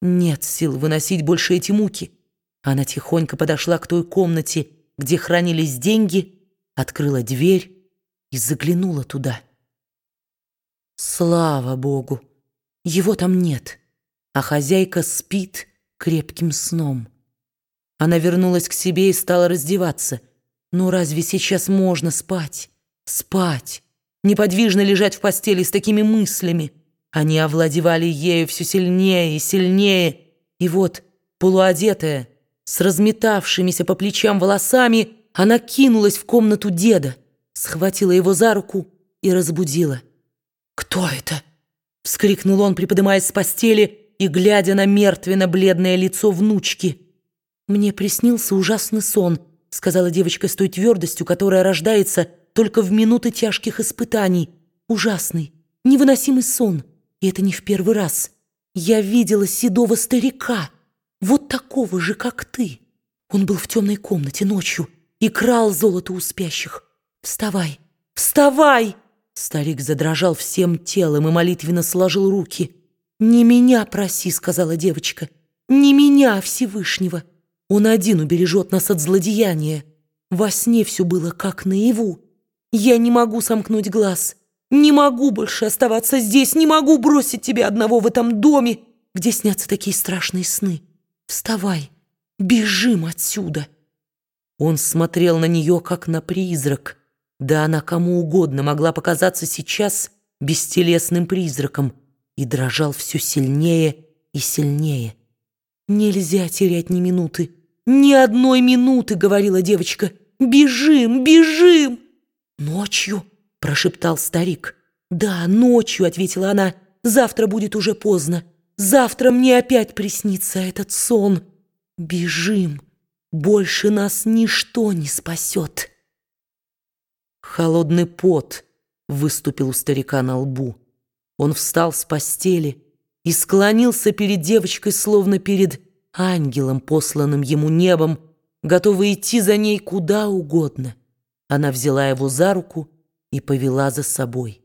Нет сил выносить больше эти муки. Она тихонько подошла к той комнате, где хранились деньги, открыла дверь и заглянула туда. Слава Богу! Его там нет, а хозяйка спит крепким сном. Она вернулась к себе и стала раздеваться. Ну разве сейчас можно спать? Спать! Неподвижно лежать в постели с такими мыслями. Они овладевали ею все сильнее и сильнее. И вот, полуодетая, с разметавшимися по плечам волосами, она кинулась в комнату деда, схватила его за руку и разбудила. «Кто это?» — вскрикнул он, приподнимаясь с постели и глядя на мертвенно-бледное лицо внучки. «Мне приснился ужасный сон», — сказала девочка с той твердостью, которая рождается только в минуты тяжких испытаний. «Ужасный, невыносимый сон, и это не в первый раз. Я видела седого старика, вот такого же, как ты. Он был в темной комнате ночью и крал золото у спящих. Вставай, вставай!» Старик задрожал всем телом и молитвенно сложил руки. «Не меня проси», — сказала девочка, — «не меня, а Всевышнего. Он один убережет нас от злодеяния. Во сне все было как наяву. Я не могу сомкнуть глаз, не могу больше оставаться здесь, не могу бросить тебя одного в этом доме, где снятся такие страшные сны. Вставай, бежим отсюда». Он смотрел на нее, как на призрак. Да она кому угодно могла показаться сейчас бестелесным призраком и дрожал все сильнее и сильнее. «Нельзя терять ни минуты, ни одной минуты», — говорила девочка. «Бежим, бежим!» «Ночью», — прошептал старик. «Да, ночью», — ответила она. «Завтра будет уже поздно. Завтра мне опять приснится этот сон. Бежим, больше нас ничто не спасет». Холодный пот выступил у старика на лбу. Он встал с постели и склонился перед девочкой, словно перед ангелом, посланным ему небом, готовый идти за ней куда угодно. Она взяла его за руку и повела за собой.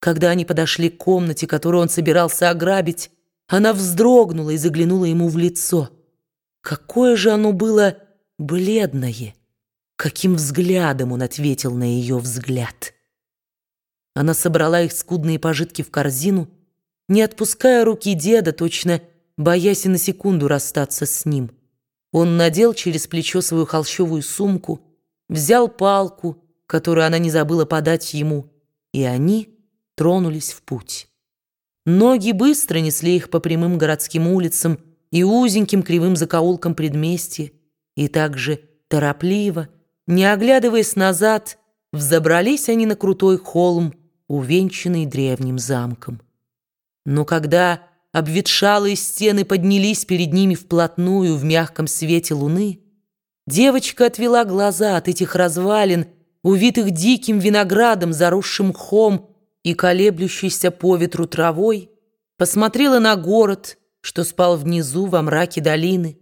Когда они подошли к комнате, которую он собирался ограбить, она вздрогнула и заглянула ему в лицо. Какое же оно было бледное! Каким взглядом он ответил на ее взгляд! Она собрала их скудные пожитки в корзину, не отпуская руки деда, точно боясь и на секунду расстаться с ним. Он надел через плечо свою холщовую сумку, взял палку, которую она не забыла подать ему, и они тронулись в путь. Ноги быстро несли их по прямым городским улицам и узеньким кривым закоулкам предместья, и также торопливо, не оглядываясь назад, взобрались они на крутой холм, увенчанный древним замком. Но когда обветшалые стены поднялись перед ними вплотную в мягком свете луны, девочка отвела глаза от этих развалин, увитых диким виноградом, заросшим мхом и колеблющейся по ветру травой, посмотрела на город, что спал внизу во мраке долины,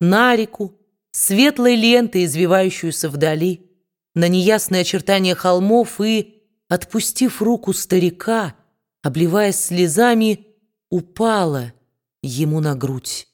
на реку, светлой лентой, извивающуюся вдали, на неясные очертания холмов и отпустив руку старика, обливаясь слезами, упала ему на грудь.